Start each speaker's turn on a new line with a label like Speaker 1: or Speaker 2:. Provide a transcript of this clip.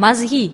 Speaker 1: Мозги!